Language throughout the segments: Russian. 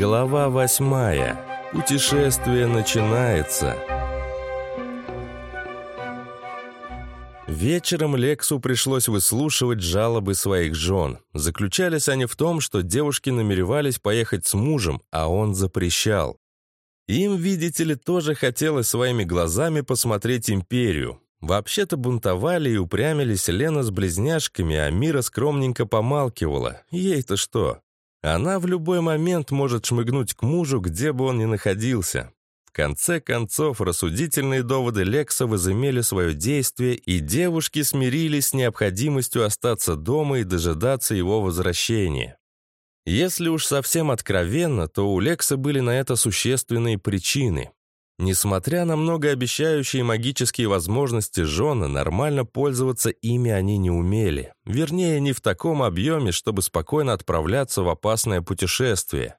Глава восьмая. Путешествие начинается. Вечером Лексу пришлось выслушивать жалобы своих жен. Заключались они в том, что девушки намеревались поехать с мужем, а он запрещал. Им, видите ли, тоже хотелось своими глазами посмотреть империю. Вообще-то бунтовали и упрямились Лена с близняшками, а Мира скромненько помалкивала. Ей-то что? Она в любой момент может шмыгнуть к мужу, где бы он ни находился. В конце концов, рассудительные доводы Лекса возымели свое действие, и девушки смирились с необходимостью остаться дома и дожидаться его возвращения. Если уж совсем откровенно, то у Лекса были на это существенные причины. Несмотря на многообещающие магические возможности жены, нормально пользоваться ими они не умели. Вернее, не в таком объеме, чтобы спокойно отправляться в опасное путешествие.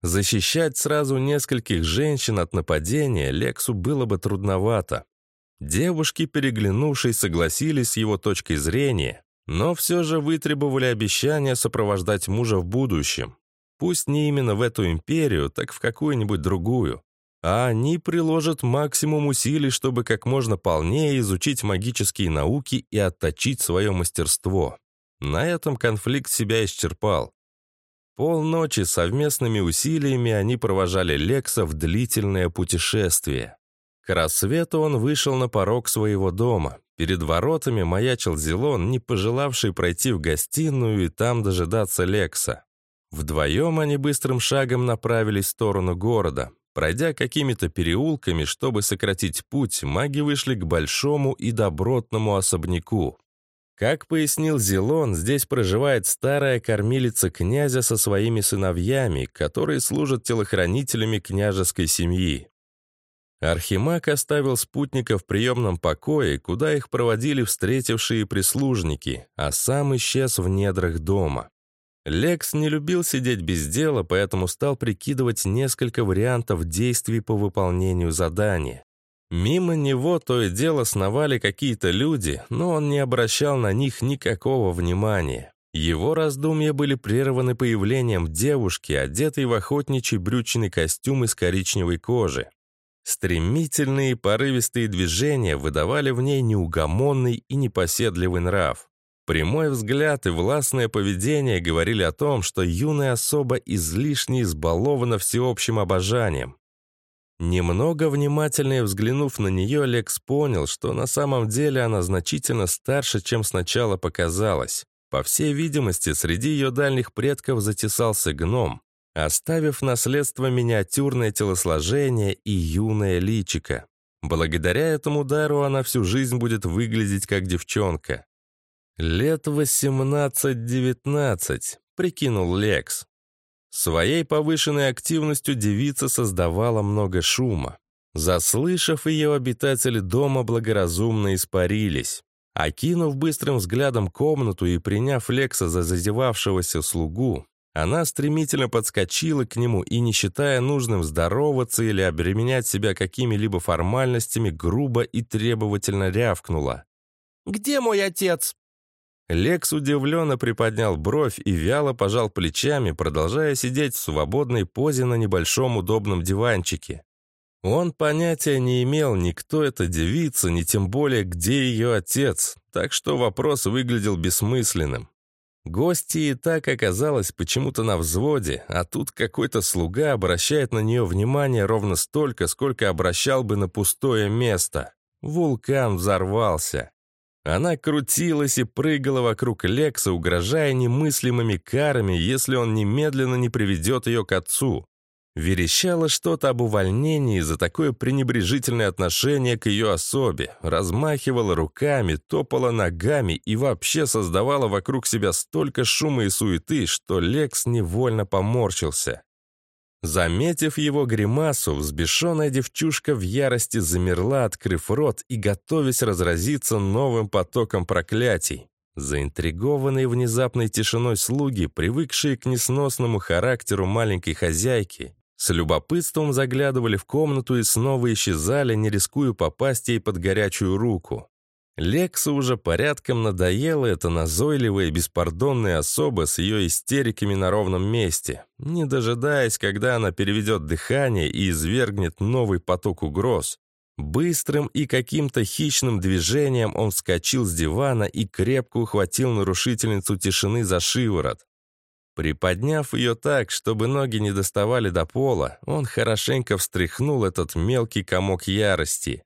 Защищать сразу нескольких женщин от нападения Лексу было бы трудновато. Девушки, переглянувшись, согласились с его точкой зрения, но все же вытребовали обещания сопровождать мужа в будущем. Пусть не именно в эту империю, так в какую-нибудь другую а они приложат максимум усилий, чтобы как можно полнее изучить магические науки и отточить свое мастерство. На этом конфликт себя исчерпал. Полночи совместными усилиями они провожали Лекса в длительное путешествие. К рассвету он вышел на порог своего дома. Перед воротами маячил Зелон, не пожелавший пройти в гостиную и там дожидаться Лекса. Вдвоем они быстрым шагом направились в сторону города. Пройдя какими-то переулками, чтобы сократить путь, маги вышли к большому и добротному особняку. Как пояснил Зелон, здесь проживает старая кормилица князя со своими сыновьями, которые служат телохранителями княжеской семьи. Архимаг оставил спутника в приемном покое, куда их проводили встретившие прислужники, а сам исчез в недрах дома. Лекс не любил сидеть без дела, поэтому стал прикидывать несколько вариантов действий по выполнению задания. Мимо него то и дело сновали какие-то люди, но он не обращал на них никакого внимания. Его раздумья были прерваны появлением девушки, одетой в охотничий брючный костюм из коричневой кожи. Стремительные порывистые движения выдавали в ней неугомонный и непоседливый нрав. Прямой взгляд и властное поведение говорили о том, что юная особа излишне избалована всеобщим обожанием. Немного внимательнее взглянув на нее, Лекс понял, что на самом деле она значительно старше, чем сначала показалось. По всей видимости, среди ее дальних предков затесался гном, оставив наследство миниатюрное телосложение и юное личико. Благодаря этому дару она всю жизнь будет выглядеть как девчонка. «Лет восемнадцать-девятнадцать», — прикинул Лекс. Своей повышенной активностью девица создавала много шума. Заслышав ее, обитатели дома благоразумно испарились. Окинув быстрым взглядом комнату и приняв Лекса за зазевавшегося слугу, она стремительно подскочила к нему и, не считая нужным здороваться или обременять себя какими-либо формальностями, грубо и требовательно рявкнула. «Где мой отец?» Лекс удивленно приподнял бровь и вяло пожал плечами, продолжая сидеть в свободной позе на небольшом удобном диванчике. Он понятия не имел, ни кто эта девица, ни тем более, где ее отец, так что вопрос выглядел бессмысленным. Гостья и так оказалась почему-то на взводе, а тут какой-то слуга обращает на нее внимание ровно столько, сколько обращал бы на пустое место. Вулкан взорвался. Она крутилась и прыгала вокруг Лекса, угрожая немыслимыми карами, если он немедленно не приведет ее к отцу. Верещала что-то об увольнении за такое пренебрежительное отношение к ее особе, размахивала руками, топала ногами и вообще создавала вокруг себя столько шума и суеты, что Лекс невольно поморщился. Заметив его гримасу, взбешенная девчушка в ярости замерла, открыв рот и готовясь разразиться новым потоком проклятий. Заинтригованные внезапной тишиной слуги, привыкшие к несносному характеру маленькой хозяйки, с любопытством заглядывали в комнату и снова исчезали, не рискуя попасть ей под горячую руку. Лексу уже порядком надоело это назойливая и беспардонная особа с ее истериками на ровном месте, не дожидаясь, когда она переведет дыхание и извергнет новый поток угроз. Быстрым и каким-то хищным движением он вскочил с дивана и крепко ухватил нарушительницу тишины за шиворот. Приподняв ее так, чтобы ноги не доставали до пола, он хорошенько встряхнул этот мелкий комок ярости.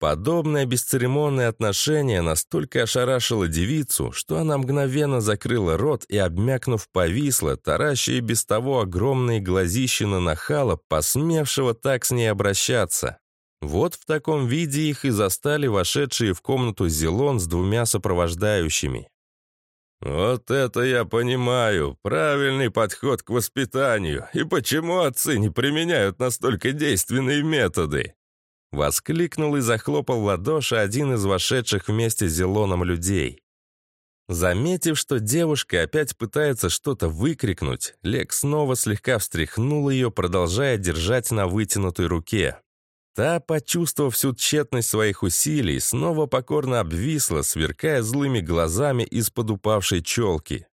Подобное бесцеремонное отношение настолько ошарашило девицу, что она мгновенно закрыла рот и, обмякнув, повисла, таращая без того огромные глазища на нахала, посмевшего так с ней обращаться. Вот в таком виде их и застали вошедшие в комнату Зелон с двумя сопровождающими. «Вот это я понимаю, правильный подход к воспитанию, и почему отцы не применяют настолько действенные методы?» Воскликнул и захлопал ладоши один из вошедших вместе с Зелоном людей. Заметив, что девушка опять пытается что-то выкрикнуть, Лек снова слегка встряхнул ее, продолжая держать на вытянутой руке. Та, почувствовав всю тщетность своих усилий, снова покорно обвисла, сверкая злыми глазами из-под упавшей челки.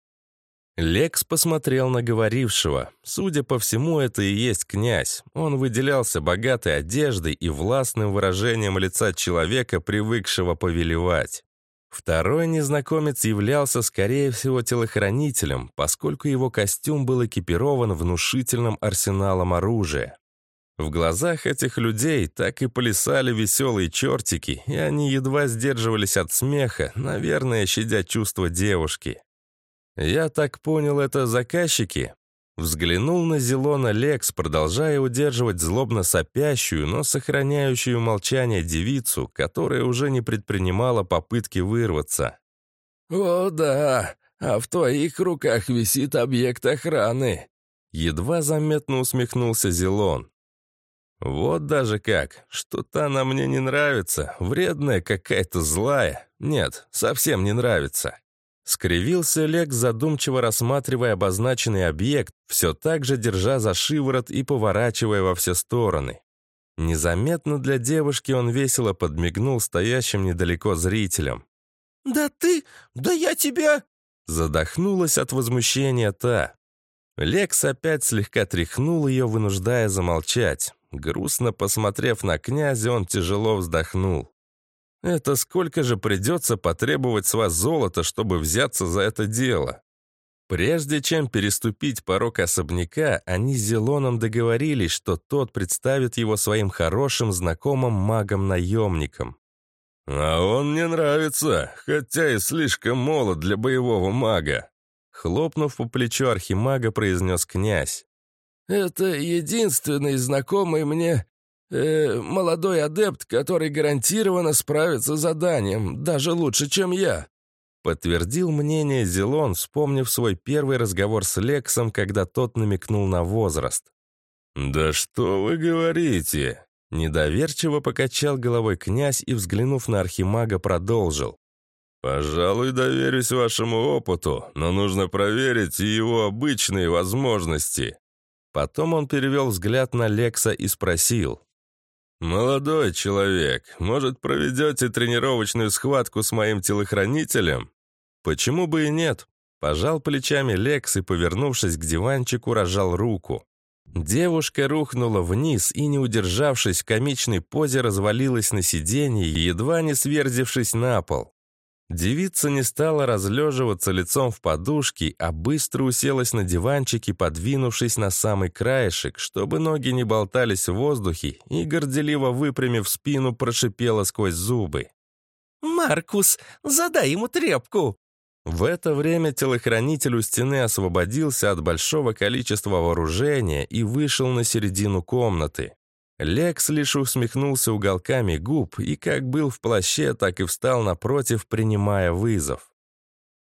Лекс посмотрел на говорившего. Судя по всему, это и есть князь. Он выделялся богатой одеждой и властным выражением лица человека, привыкшего повелевать. Второй незнакомец являлся, скорее всего, телохранителем, поскольку его костюм был экипирован внушительным арсеналом оружия. В глазах этих людей так и плясали веселые чертики, и они едва сдерживались от смеха, наверное, щадя чувства девушки. Я так понял, это заказчики? Взглянул на Зелона Лекс, продолжая удерживать злобно сопящую, но сохраняющую молчание девицу, которая уже не предпринимала попытки вырваться. «О да, а в твоих руках висит объект охраны!» Едва заметно усмехнулся Зелон. «Вот даже как. Что-то она мне не нравится. Вредная какая-то злая. Нет, совсем не нравится». Скривился Олег, задумчиво рассматривая обозначенный объект, все так же держа за шиворот и поворачивая во все стороны. Незаметно для девушки он весело подмигнул стоящим недалеко зрителям. «Да ты... Да я тебя...» Задохнулась от возмущения та. Лекс опять слегка тряхнул ее, вынуждая замолчать. Грустно посмотрев на князя, он тяжело вздохнул. Это сколько же придется потребовать с вас золота, чтобы взяться за это дело? Прежде чем переступить порог особняка, они с Зелоном договорились, что тот представит его своим хорошим знакомым магом-наемником. «А он мне нравится, хотя и слишком молод для боевого мага», хлопнув по плечу архимага, произнес князь. «Это единственный знакомый мне э, молодой адепт, который гарантированно справится с заданием, даже лучше, чем я». Подтвердил мнение Зелон, вспомнив свой первый разговор с Лексом, когда тот намекнул на возраст. «Да что вы говорите?» Недоверчиво покачал головой князь и, взглянув на архимага, продолжил. «Пожалуй, доверюсь вашему опыту, но нужно проверить и его обычные возможности». Потом он перевел взгляд на Лекса и спросил. «Молодой человек, может, проведете тренировочную схватку с моим телохранителем?» «Почему бы и нет?» Пожал плечами Лекс и, повернувшись к диванчику, рожал руку. Девушка рухнула вниз и, не удержавшись в комичной позе, развалилась на сиденье, едва не сверзившись на пол. Девица не стала разлеживаться лицом в подушке, а быстро уселась на диванчике, подвинувшись на самый краешек, чтобы ноги не болтались в воздухе, и, горделиво выпрямив спину, прошипела сквозь зубы. «Маркус, задай ему трепку!» В это время телохранитель у стены освободился от большого количества вооружения и вышел на середину комнаты. Лекс лишь усмехнулся уголками губ и как был в плаще, так и встал напротив, принимая вызов.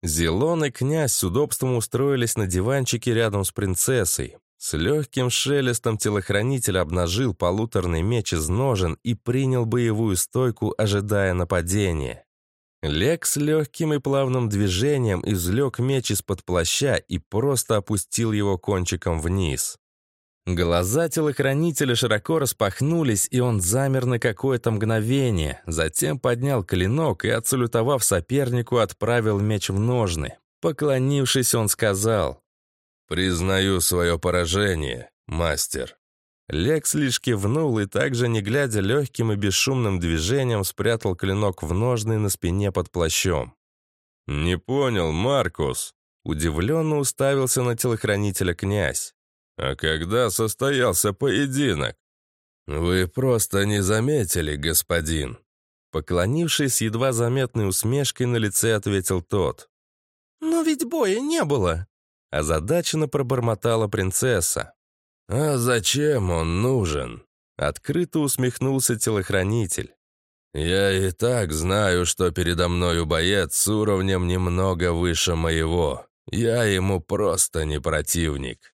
Зелон и князь с удобством устроились на диванчике рядом с принцессой. С легким шелестом телохранитель обнажил полуторный меч из ножен и принял боевую стойку, ожидая нападения. Лекс легким и плавным движением извлек меч из-под плаща и просто опустил его кончиком вниз. Глаза телохранителя широко распахнулись, и он замер на какое-то мгновение, затем поднял клинок и, отсалютовав сопернику, отправил меч в ножны. Поклонившись, он сказал «Признаю свое поражение, мастер». Лекс лишь кивнул и также, не глядя легким и бесшумным движением, спрятал клинок в ножны на спине под плащом. «Не понял, Маркус», — удивленно уставился на телохранителя князь. «А когда состоялся поединок?» «Вы просто не заметили, господин». Поклонившись едва заметной усмешкой на лице, ответил тот. «Но ведь боя не было!» Озадаченно пробормотала принцесса. «А зачем он нужен?» Открыто усмехнулся телохранитель. «Я и так знаю, что передо мною боец с уровнем немного выше моего. Я ему просто не противник».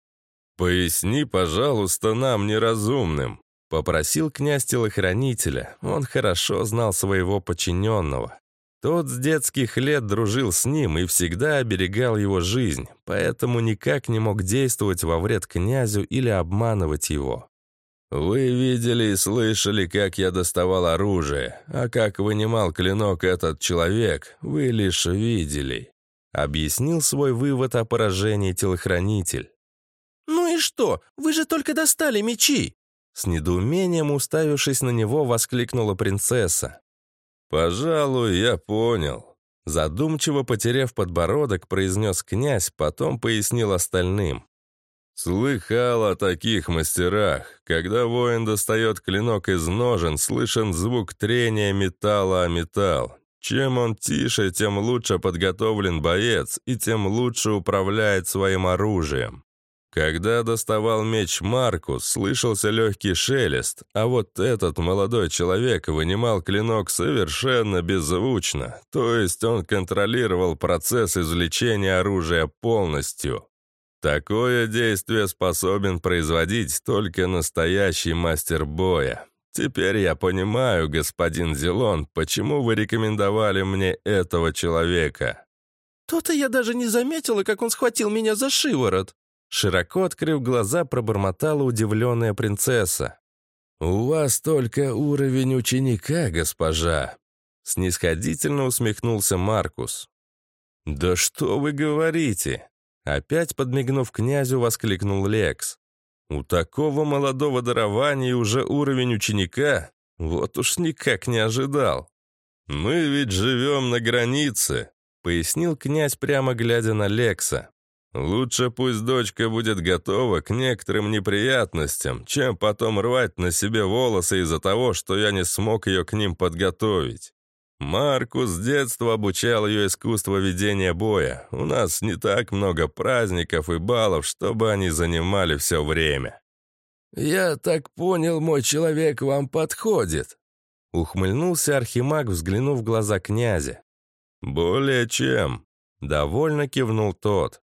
«Поясни, пожалуйста, нам, неразумным», — попросил князь телохранителя. Он хорошо знал своего подчиненного. Тот с детских лет дружил с ним и всегда оберегал его жизнь, поэтому никак не мог действовать во вред князю или обманывать его. «Вы видели и слышали, как я доставал оружие, а как вынимал клинок этот человек, вы лишь видели», — объяснил свой вывод о поражении телохранитель. «Ну и что? Вы же только достали мечи!» С недоумением уставившись на него, воскликнула принцесса. «Пожалуй, я понял». Задумчиво потеряв подбородок, произнес князь, потом пояснил остальным. «Слыхал о таких мастерах. Когда воин достает клинок из ножен, слышен звук трения металла о металл. Чем он тише, тем лучше подготовлен боец, и тем лучше управляет своим оружием. Когда доставал меч Маркус, слышался легкий шелест, а вот этот молодой человек вынимал клинок совершенно беззвучно, то есть он контролировал процесс извлечения оружия полностью. Такое действие способен производить только настоящий мастер боя. Теперь я понимаю, господин Зелон, почему вы рекомендовали мне этого человека. То-то я даже не заметила, как он схватил меня за шиворот. Широко открыв глаза, пробормотала удивленная принцесса. «У вас только уровень ученика, госпожа!» Снисходительно усмехнулся Маркус. «Да что вы говорите?» Опять подмигнув князю, воскликнул Лекс. «У такого молодого дарования уже уровень ученика? Вот уж никак не ожидал. Мы ведь живем на границе», — пояснил князь, прямо глядя на Лекса. Лучше пусть дочка будет готова к некоторым неприятностям, чем потом рвать на себе волосы из-за того, что я не смог ее к ним подготовить. Маркус с детства обучал ее искусство ведения боя. У нас не так много праздников и балов, чтобы они занимали все время. «Я так понял, мой человек вам подходит», — ухмыльнулся Архимаг, взглянув в глаза князя. «Более чем», — довольно кивнул тот.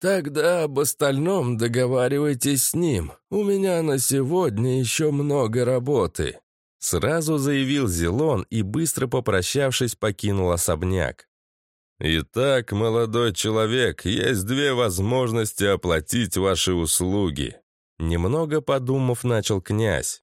«Тогда об остальном договаривайтесь с ним. У меня на сегодня еще много работы», — сразу заявил Зелон и, быстро попрощавшись, покинул особняк. «Итак, молодой человек, есть две возможности оплатить ваши услуги», — немного подумав, начал князь.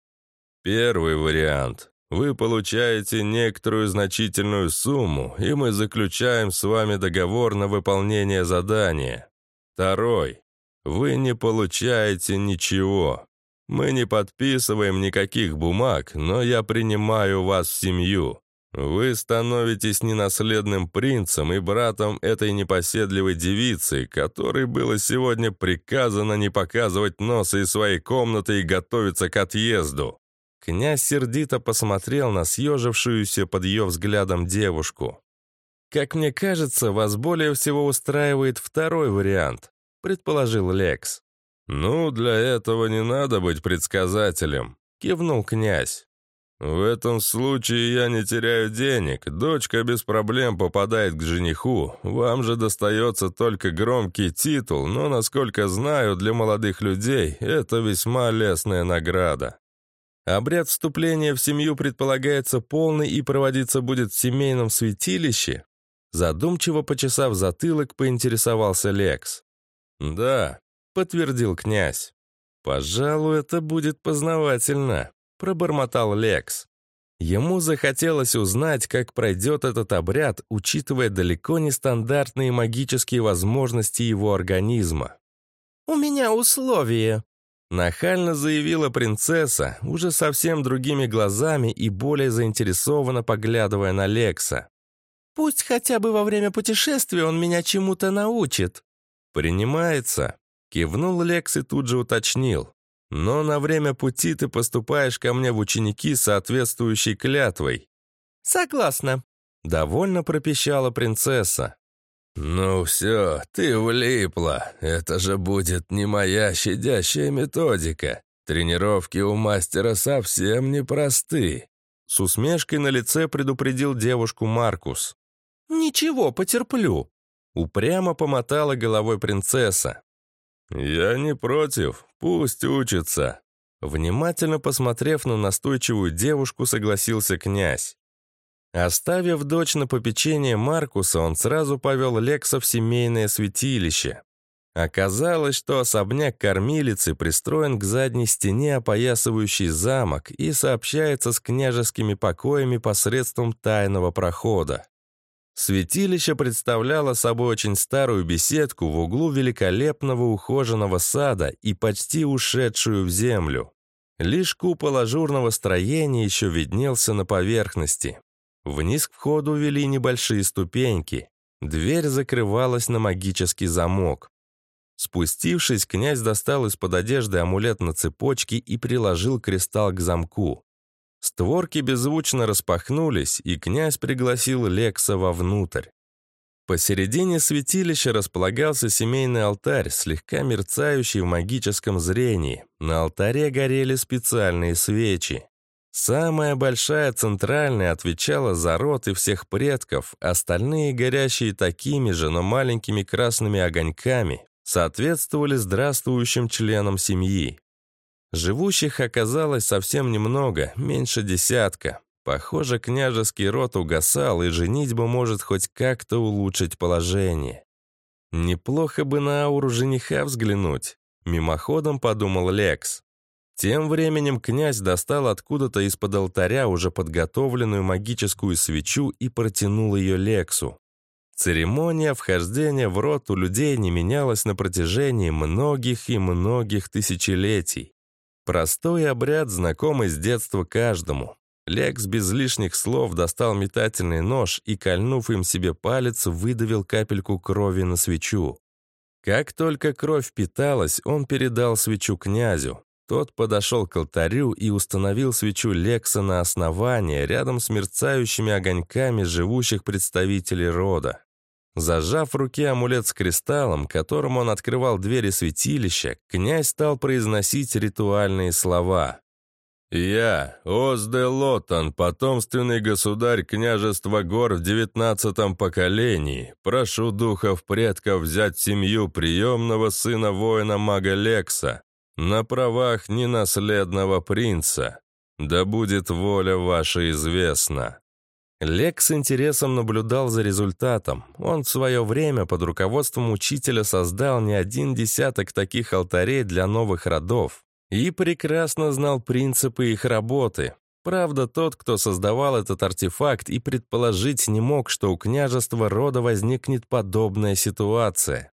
«Первый вариант. Вы получаете некоторую значительную сумму, и мы заключаем с вами договор на выполнение задания. Второй. Вы не получаете ничего. Мы не подписываем никаких бумаг, но я принимаю вас в семью. Вы становитесь ненаследным принцем и братом этой непоседливой девицы, которой было сегодня приказано не показывать носа из своей комнаты и готовиться к отъезду». Князь сердито посмотрел на съежившуюся под ее взглядом девушку. «Как мне кажется, вас более всего устраивает второй вариант», — предположил Лекс. «Ну, для этого не надо быть предсказателем», — кивнул князь. «В этом случае я не теряю денег, дочка без проблем попадает к жениху, вам же достается только громкий титул, но, насколько знаю, для молодых людей это весьма лестная награда. Обряд вступления в семью предполагается полный и проводиться будет в семейном святилище, Задумчиво почесав затылок, поинтересовался Лекс. «Да», — подтвердил князь. «Пожалуй, это будет познавательно», — пробормотал Лекс. Ему захотелось узнать, как пройдет этот обряд, учитывая далеко не стандартные магические возможности его организма. «У меня условие», — нахально заявила принцесса, уже совсем другими глазами и более заинтересованно поглядывая на Лекса. «Пусть хотя бы во время путешествия он меня чему-то научит». «Принимается», — кивнул Лекс и тут же уточнил. Но на время пути ты поступаешь ко мне в ученики соответствующей клятвой». «Согласна», — довольно пропищала принцесса. «Ну все, ты влипла. Это же будет не моя щадящая методика. Тренировки у мастера совсем непросты». С усмешкой на лице предупредил девушку Маркус. «Ничего, потерплю», — упрямо помотала головой принцесса. «Я не против, пусть учится». Внимательно посмотрев на настойчивую девушку, согласился князь. Оставив дочь на попечение Маркуса, он сразу повел Лекса в семейное святилище. Оказалось, что особняк кормилицы пристроен к задней стене, опоясывающий замок, и сообщается с княжескими покоями посредством тайного прохода. Святилище представляло собой очень старую беседку в углу великолепного ухоженного сада и почти ушедшую в землю. Лишь купол ажурного строения еще виднелся на поверхности. Вниз к входу вели небольшие ступеньки. Дверь закрывалась на магический замок. Спустившись, князь достал из-под одежды амулет на цепочке и приложил кристалл к замку. Створки беззвучно распахнулись, и князь пригласил Лекса вовнутрь. Посередине святилища располагался семейный алтарь, слегка мерцающий в магическом зрении. На алтаре горели специальные свечи. Самая большая центральная отвечала за род и всех предков, остальные, горящие такими же, но маленькими красными огоньками, соответствовали здравствующим членам семьи. Живущих оказалось совсем немного, меньше десятка. Похоже, княжеский род угасал, и женитьба может хоть как-то улучшить положение. Неплохо бы на ауру жениха взглянуть, мимоходом подумал Лекс. Тем временем князь достал откуда-то из-под алтаря уже подготовленную магическую свечу и протянул ее Лексу. Церемония вхождения в рот у людей не менялась на протяжении многих и многих тысячелетий. Простой обряд, знакомый с детства каждому. Лекс без лишних слов достал метательный нож и, кольнув им себе палец, выдавил капельку крови на свечу. Как только кровь питалась, он передал свечу князю. Тот подошел к алтарю и установил свечу Лекса на основание, рядом с мерцающими огоньками живущих представителей рода. Зажав в руке амулет с кристаллом, которым он открывал двери святилища, князь стал произносить ритуальные слова. «Я, Озде Лотан, потомственный государь княжества гор в девятнадцатом поколении, прошу духов предков взять семью приемного сына воина-мага Лекса на правах ненаследного принца. Да будет воля ваша известна». Лек с интересом наблюдал за результатом. Он в свое время под руководством учителя создал не один десяток таких алтарей для новых родов и прекрасно знал принципы их работы. Правда, тот, кто создавал этот артефакт, и предположить не мог, что у княжества рода возникнет подобная ситуация.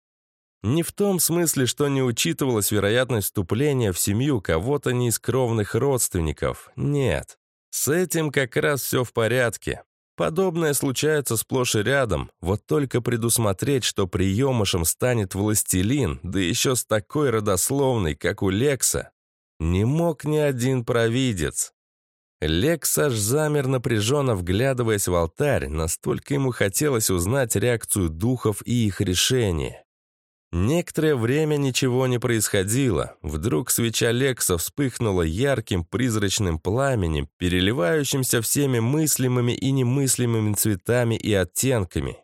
Не в том смысле, что не учитывалась вероятность вступления в семью кого-то не из кровных родственников. Нет. С этим как раз все в порядке. Подобное случается сплошь и рядом, вот только предусмотреть, что приемышем станет властелин, да еще с такой родословной, как у Лекса, не мог ни один провидец. Лекс аж замер напряженно, вглядываясь в алтарь, настолько ему хотелось узнать реакцию духов и их решение. Некоторое время ничего не происходило. Вдруг свеча Лекса вспыхнула ярким призрачным пламенем, переливающимся всеми мыслимыми и немыслимыми цветами и оттенками.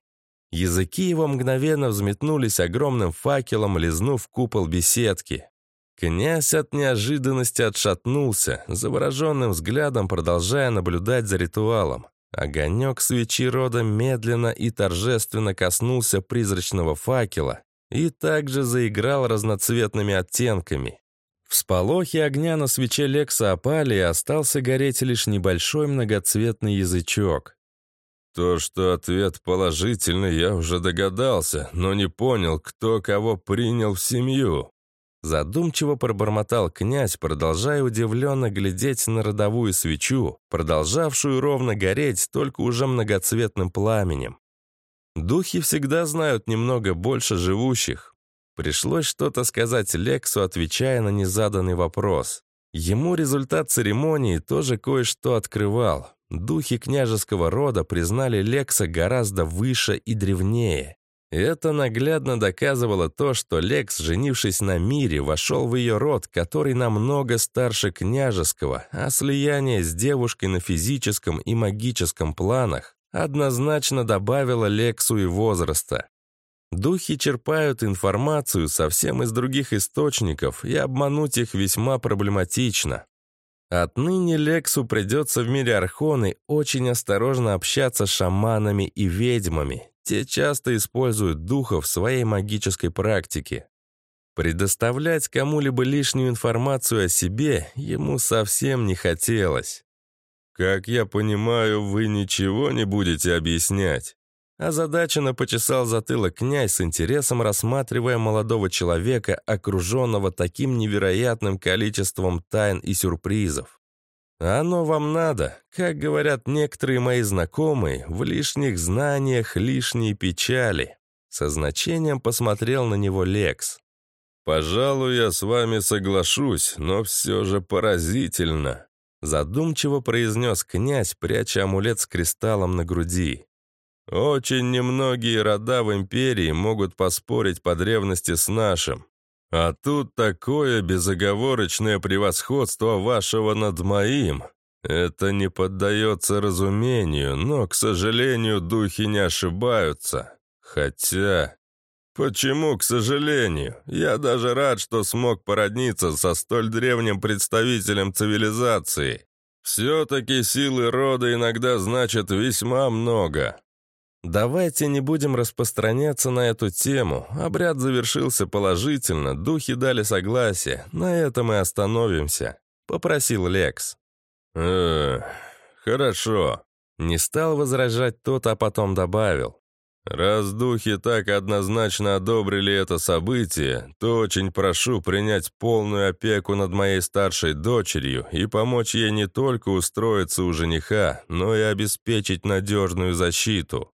Языки его мгновенно взметнулись огромным факелом, лизнув купол беседки. Князь от неожиданности отшатнулся, завороженным взглядом продолжая наблюдать за ритуалом. Огонек свечи рода медленно и торжественно коснулся призрачного факела, и также заиграл разноцветными оттенками. Всполохи огня на свече Лекса опали, и остался гореть лишь небольшой многоцветный язычок. То, что ответ положительный, я уже догадался, но не понял, кто кого принял в семью. Задумчиво пробормотал князь, продолжая удивленно глядеть на родовую свечу, продолжавшую ровно гореть, только уже многоцветным пламенем. Духи всегда знают немного больше живущих. Пришлось что-то сказать Лексу, отвечая на незаданный вопрос. Ему результат церемонии тоже кое-что открывал. Духи княжеского рода признали Лекса гораздо выше и древнее. Это наглядно доказывало то, что Лекс, женившись на мире, вошел в ее род, который намного старше княжеского, а слияние с девушкой на физическом и магическом планах однозначно добавило Лексу и возраста. Духи черпают информацию совсем из других источников, и обмануть их весьма проблематично. Отныне Лексу придется в мире Архоны очень осторожно общаться с шаманами и ведьмами. Те часто используют духов в своей магической практике. Предоставлять кому-либо лишнюю информацию о себе ему совсем не хотелось. «Как я понимаю, вы ничего не будете объяснять?» Озадаченно почесал затылок князь с интересом рассматривая молодого человека, окруженного таким невероятным количеством тайн и сюрпризов. «Оно вам надо, как говорят некоторые мои знакомые, в лишних знаниях лишние печали». Со значением посмотрел на него Лекс. «Пожалуй, я с вами соглашусь, но все же поразительно», задумчиво произнес князь, пряча амулет с кристаллом на груди. «Очень немногие рода в империи могут поспорить по древности с нашим. А тут такое безоговорочное превосходство вашего над моим. Это не поддается разумению, но, к сожалению, духи не ошибаются. Хотя... Почему, к сожалению? Я даже рад, что смог породниться со столь древним представителем цивилизации. Все-таки силы рода иногда значат весьма много. «Давайте не будем распространяться на эту тему. Обряд завершился положительно, духи дали согласие. На этом и остановимся», — попросил Лекс. «Эх, хорошо». Не стал возражать тот, а потом добавил. «Раз духи так однозначно одобрили это событие, то очень прошу принять полную опеку над моей старшей дочерью и помочь ей не только устроиться у жениха, но и обеспечить надежную защиту.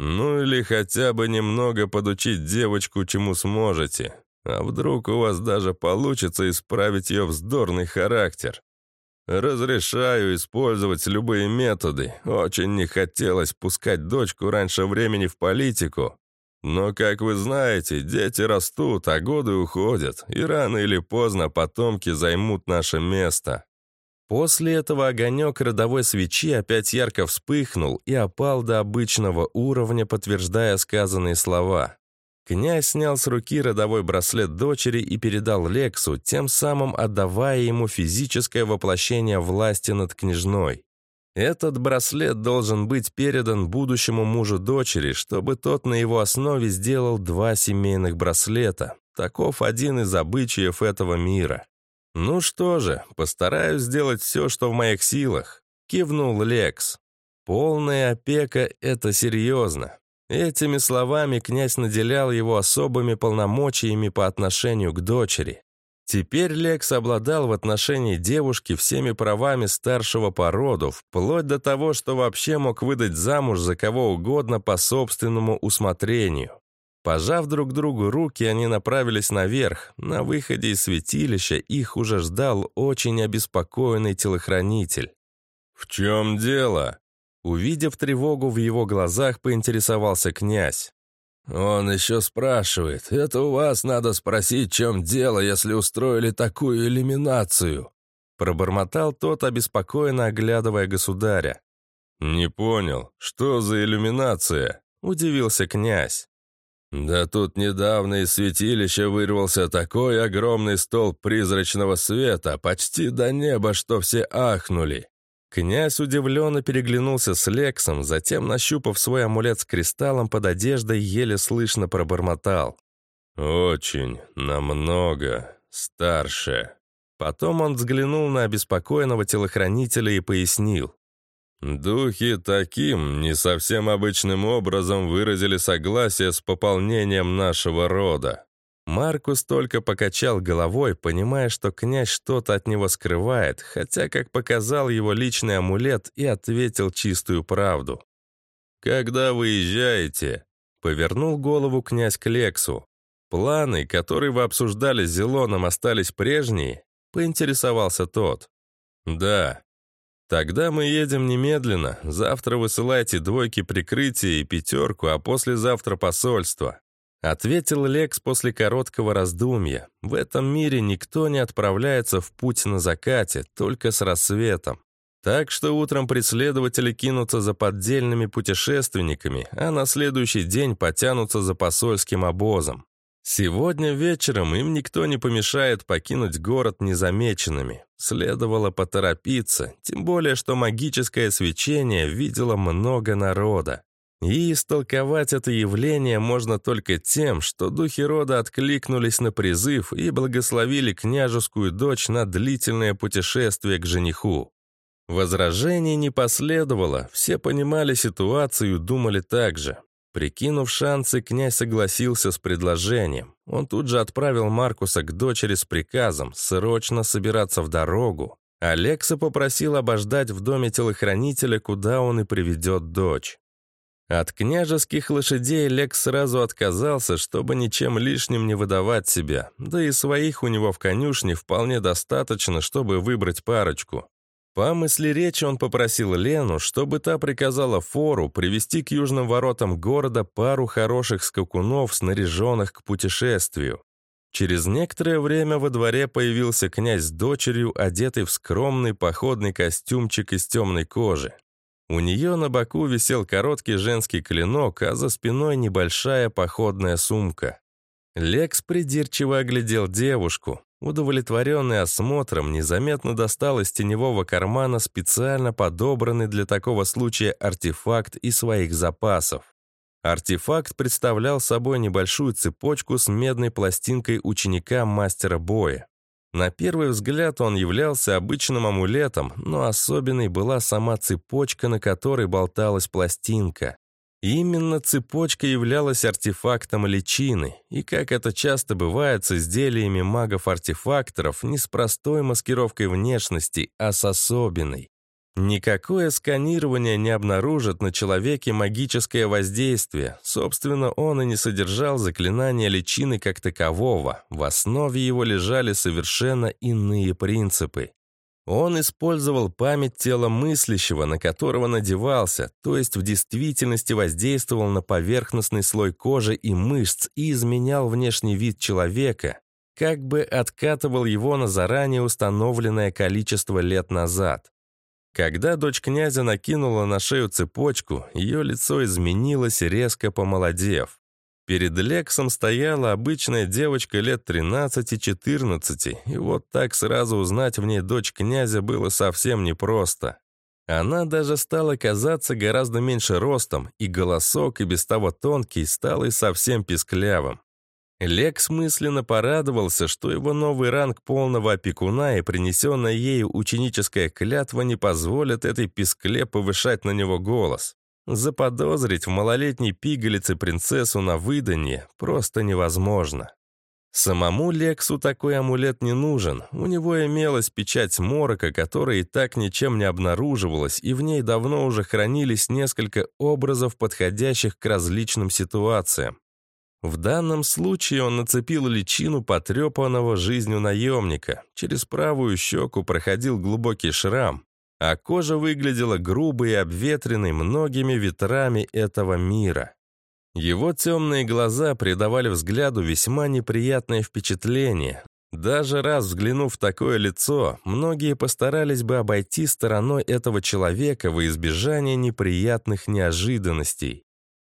Ну или хотя бы немного подучить девочку, чему сможете. А вдруг у вас даже получится исправить ее вздорный характер? Разрешаю использовать любые методы. Очень не хотелось пускать дочку раньше времени в политику. Но, как вы знаете, дети растут, а годы уходят, и рано или поздно потомки займут наше место. После этого огонек родовой свечи опять ярко вспыхнул и опал до обычного уровня, подтверждая сказанные слова. Князь снял с руки родовой браслет дочери и передал Лексу, тем самым отдавая ему физическое воплощение власти над княжной. Этот браслет должен быть передан будущему мужу дочери, чтобы тот на его основе сделал два семейных браслета. Таков один из обычаев этого мира. «Ну что же, постараюсь сделать все, что в моих силах», — кивнул Лекс. «Полная опека — это серьезно». Этими словами князь наделял его особыми полномочиями по отношению к дочери. Теперь Лекс обладал в отношении девушки всеми правами старшего по роду, вплоть до того, что вообще мог выдать замуж за кого угодно по собственному усмотрению. Пожав друг другу руки, они направились наверх. На выходе из святилища их уже ждал очень обеспокоенный телохранитель. «В чем дело?» Увидев тревогу в его глазах, поинтересовался князь. «Он еще спрашивает. Это у вас надо спросить, чем дело, если устроили такую элиминацию?» Пробормотал тот, обеспокоенно оглядывая государя. «Не понял, что за иллюминация?» – удивился князь. Да тут недавно из святилища вырвался такой огромный столб призрачного света, почти до неба, что все ахнули. Князь удивленно переглянулся с Лексом, затем, нащупав свой амулет с кристаллом под одеждой, еле слышно пробормотал. «Очень, намного, старше». Потом он взглянул на обеспокоенного телохранителя и пояснил. Духи таким, не совсем обычным образом выразили согласие с пополнением нашего рода. Маркус только покачал головой, понимая, что князь что-то от него скрывает, хотя, как показал его личный амулет, и ответил чистую правду. «Когда выезжаете?» — повернул голову князь к Лексу. «Планы, которые вы обсуждали с Зелоном, остались прежние?» — поинтересовался тот. «Да», «Тогда мы едем немедленно. Завтра высылайте двойки прикрытия и пятерку, а послезавтра посольство». Ответил Лекс после короткого раздумья. В этом мире никто не отправляется в путь на закате, только с рассветом. Так что утром преследователи кинутся за поддельными путешественниками, а на следующий день потянутся за посольским обозом. Сегодня вечером им никто не помешает покинуть город незамеченными. Следовало поторопиться, тем более, что магическое свечение видело много народа. И истолковать это явление можно только тем, что духи рода откликнулись на призыв и благословили княжескую дочь на длительное путешествие к жениху. Возражений не последовало, все понимали ситуацию и думали так же. Прикинув шансы, князь согласился с предложением. Он тут же отправил Маркуса к дочери с приказом срочно собираться в дорогу. Алекса попросил обождать в доме телохранителя, куда он и приведет дочь. От княжеских лошадей Лекс сразу отказался, чтобы ничем лишним не выдавать себя, да и своих у него в конюшне вполне достаточно, чтобы выбрать парочку. По мысли речи он попросил Лену, чтобы та приказала Фору привести к южным воротам города пару хороших скакунов, снаряженных к путешествию. Через некоторое время во дворе появился князь с дочерью, одетый в скромный походный костюмчик из темной кожи. У нее на боку висел короткий женский клинок, а за спиной небольшая походная сумка. Лекс придирчиво оглядел девушку. Удовлетворенный осмотром, незаметно достал из теневого кармана специально подобранный для такого случая артефакт из своих запасов. Артефакт представлял собой небольшую цепочку с медной пластинкой ученика мастера боя. На первый взгляд он являлся обычным амулетом, но особенной была сама цепочка, на которой болталась пластинка. Именно цепочка являлась артефактом личины, и, как это часто бывает с изделиями магов-артефакторов, не с простой маскировкой внешности, а с особенной. Никакое сканирование не обнаружит на человеке магическое воздействие. Собственно, он и не содержал заклинания личины как такового. В основе его лежали совершенно иные принципы. Он использовал память тела мыслящего, на которого надевался, то есть в действительности воздействовал на поверхностный слой кожи и мышц и изменял внешний вид человека, как бы откатывал его на заранее установленное количество лет назад. Когда дочь князя накинула на шею цепочку, ее лицо изменилось, резко помолодев. Перед Лексом стояла обычная девочка лет 13-14, и вот так сразу узнать в ней дочь князя было совсем непросто. Она даже стала казаться гораздо меньше ростом, и голосок, и без того тонкий, стал и совсем писклявым. Лекс мысленно порадовался, что его новый ранг полного опекуна и принесенная ею ученическая клятва не позволят этой пискле повышать на него голос. Заподозрить в малолетней пигалице принцессу на выданье просто невозможно. Самому Лексу такой амулет не нужен. У него имелась печать морока, которая и так ничем не обнаруживалась, и в ней давно уже хранились несколько образов, подходящих к различным ситуациям. В данном случае он нацепил личину потрепанного жизнью наемника. Через правую щеку проходил глубокий шрам, а кожа выглядела грубой и обветренной многими ветрами этого мира. Его темные глаза придавали взгляду весьма неприятное впечатление. Даже раз взглянув в такое лицо, многие постарались бы обойти стороной этого человека во избежание неприятных неожиданностей.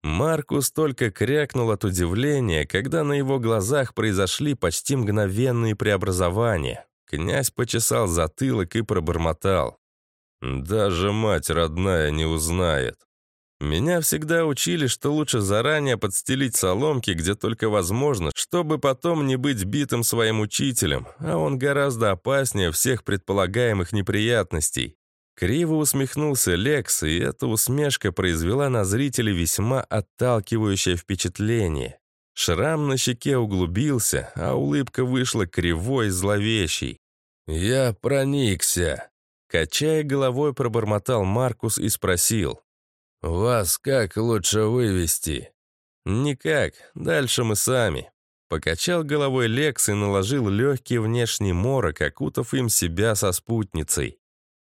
Маркус только крякнул от удивления, когда на его глазах произошли почти мгновенные преобразования. Князь почесал затылок и пробормотал. Даже мать родная не узнает. Меня всегда учили, что лучше заранее подстелить соломки, где только возможно, чтобы потом не быть битым своим учителем, а он гораздо опаснее всех предполагаемых неприятностей. Криво усмехнулся Лекс, и эта усмешка произвела на зрителей весьма отталкивающее впечатление. Шрам на щеке углубился, а улыбка вышла кривой и зловещей. «Я проникся», — качая головой, пробормотал Маркус и спросил. «Вас как лучше вывести?» «Никак. Дальше мы сами». Покачал головой Лекс и наложил легкий внешний морок, окутав им себя со спутницей.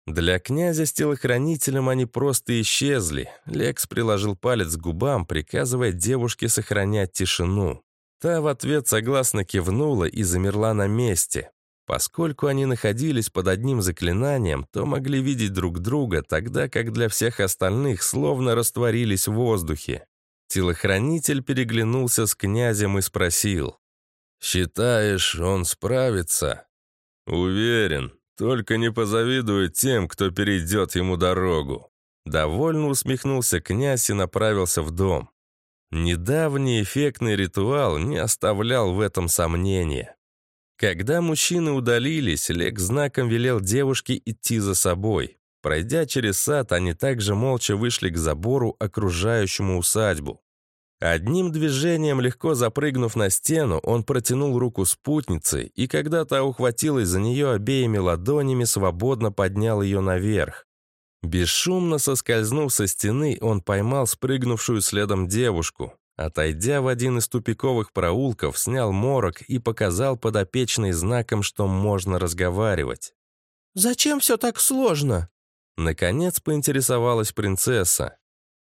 Для князя с телохранителем они просто исчезли. Лекс приложил палец к губам, приказывая девушке сохранять тишину. Та в ответ согласно кивнула и замерла на месте. Поскольку они находились под одним заклинанием, то могли видеть друг друга, тогда как для всех остальных словно растворились в воздухе. Телохранитель переглянулся с князем и спросил. «Считаешь, он справится?» «Уверен. Только не позавидует тем, кто перейдет ему дорогу». Довольно усмехнулся князь и направился в дом. Недавний эффектный ритуал не оставлял в этом сомнения. Когда мужчины удалились, Лек знаком велел девушке идти за собой. Пройдя через сад, они также молча вышли к забору, окружающему усадьбу. Одним движением, легко запрыгнув на стену, он протянул руку спутнице, и когда та ухватилась за нее обеими ладонями, свободно поднял ее наверх. Бесшумно соскользнув со стены, он поймал спрыгнувшую следом девушку. Отойдя в один из тупиковых проулков, снял морок и показал подопечный знаком, что можно разговаривать. «Зачем все так сложно?» Наконец поинтересовалась принцесса.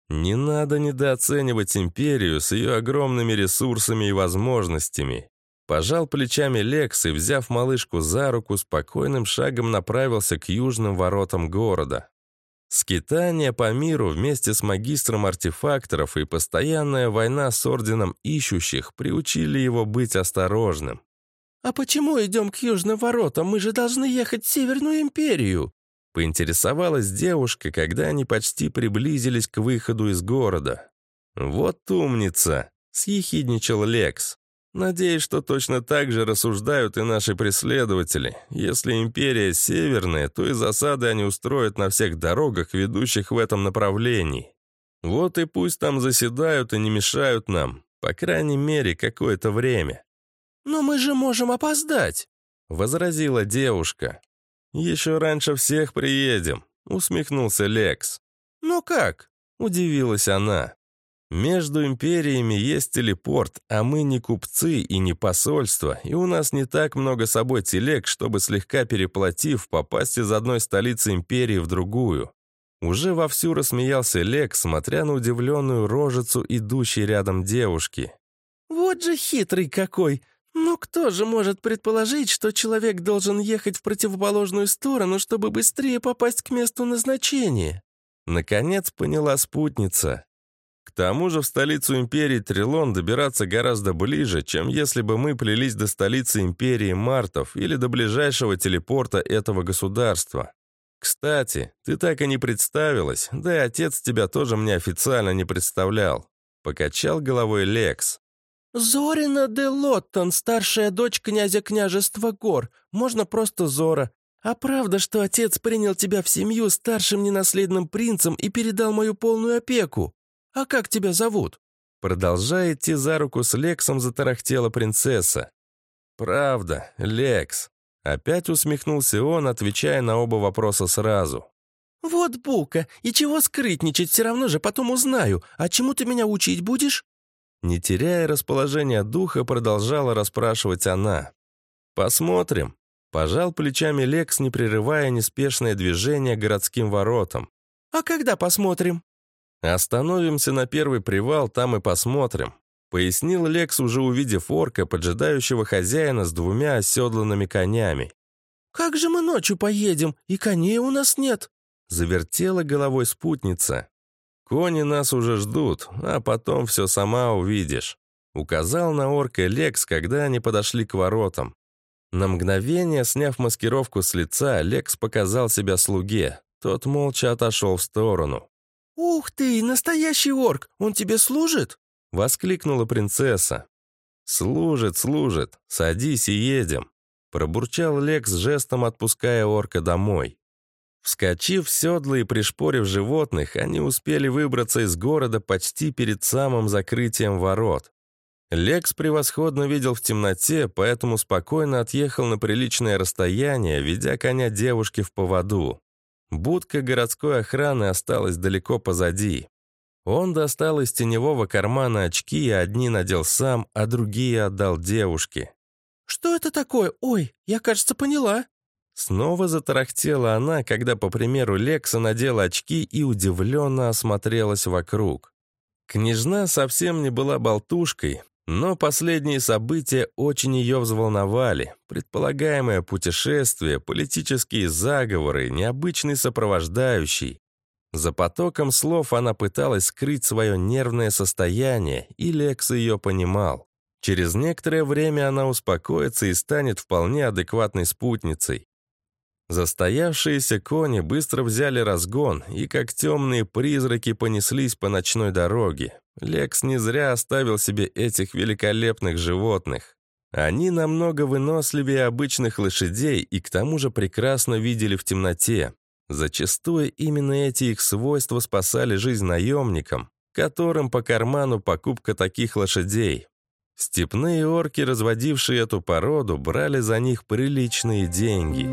«Не надо недооценивать империю с ее огромными ресурсами и возможностями». Пожал плечами Лекс и, взяв малышку за руку, спокойным шагом направился к южным воротам города. Скитание по миру вместе с магистром артефакторов и постоянная война с орденом ищущих приучили его быть осторожным. «А почему идем к южным воротам? Мы же должны ехать в Северную империю!» Поинтересовалась девушка, когда они почти приблизились к выходу из города. «Вот умница!» — съехидничал Лекс. Надеюсь, что точно так же рассуждают и наши преследователи. Если империя северная, то и засады они устроят на всех дорогах, ведущих в этом направлении. Вот и пусть там заседают и не мешают нам, по крайней мере, какое-то время. «Но мы же можем опоздать», — возразила девушка. «Еще раньше всех приедем», — усмехнулся Лекс. «Ну как?» — удивилась она. Между империями есть телепорт, а мы не купцы и не посольство, и у нас не так много собой телег, чтобы слегка переплатив, попасть из одной столицы империи в другую. Уже вовсю рассмеялся Лек, смотря на удивленную рожицу идущей рядом девушки. «Вот же хитрый какой! Ну кто же может предположить, что человек должен ехать в противоположную сторону, чтобы быстрее попасть к месту назначения?» Наконец поняла спутница. К тому же в столицу империи Трилон добираться гораздо ближе, чем если бы мы плелись до столицы империи Мартов или до ближайшего телепорта этого государства. Кстати, ты так и не представилась, да и отец тебя тоже мне официально не представлял. Покачал головой Лекс. «Зорина де Лоттон, старшая дочь князя княжества Гор. Можно просто Зора. А правда, что отец принял тебя в семью старшим ненаследным принцем и передал мою полную опеку?» «А как тебя зовут?» Продолжая идти за руку с Лексом, затарахтела принцесса. «Правда, Лекс». Опять усмехнулся он, отвечая на оба вопроса сразу. «Вот бука, и чего скрытничать, все равно же потом узнаю. А чему ты меня учить будешь?» Не теряя расположения духа, продолжала расспрашивать она. «Посмотрим». Пожал плечами Лекс, не прерывая неспешное движение городским воротам. «А когда посмотрим?» «Остановимся на первый привал, там и посмотрим», — пояснил Лекс, уже увидев орка, поджидающего хозяина с двумя оседланными конями. «Как же мы ночью поедем, и коней у нас нет?» — завертела головой спутница. «Кони нас уже ждут, а потом все сама увидишь», — указал на орка Лекс, когда они подошли к воротам. На мгновение, сняв маскировку с лица, Лекс показал себя слуге. Тот молча отошел в сторону. «Ух ты, настоящий орк! Он тебе служит?» — воскликнула принцесса. «Служит, служит. Садись и едем», — пробурчал Лекс жестом, отпуская орка домой. Вскочив в седло и пришпорив животных, они успели выбраться из города почти перед самым закрытием ворот. Лекс превосходно видел в темноте, поэтому спокойно отъехал на приличное расстояние, ведя коня девушки в поводу. Будка городской охраны осталась далеко позади. Он достал из теневого кармана очки, и одни надел сам, а другие отдал девушке. «Что это такое? Ой, я, кажется, поняла». Снова затарахтела она, когда, по примеру Лекса, надела очки и удивленно осмотрелась вокруг. Княжна совсем не была болтушкой, но последние события очень ее взволновали. Предполагаемое путешествие, политические заговоры, необычный сопровождающий. За потоком слов она пыталась скрыть свое нервное состояние, и Лекс ее понимал. Через некоторое время она успокоится и станет вполне адекватной спутницей. Застоявшиеся кони быстро взяли разгон и, как темные призраки, понеслись по ночной дороге. Лекс не зря оставил себе этих великолепных животных. Они намного выносливее обычных лошадей и к тому же прекрасно видели в темноте. Зачастую именно эти их свойства спасали жизнь наемникам, которым по карману покупка таких лошадей. Степные орки, разводившие эту породу, брали за них приличные деньги.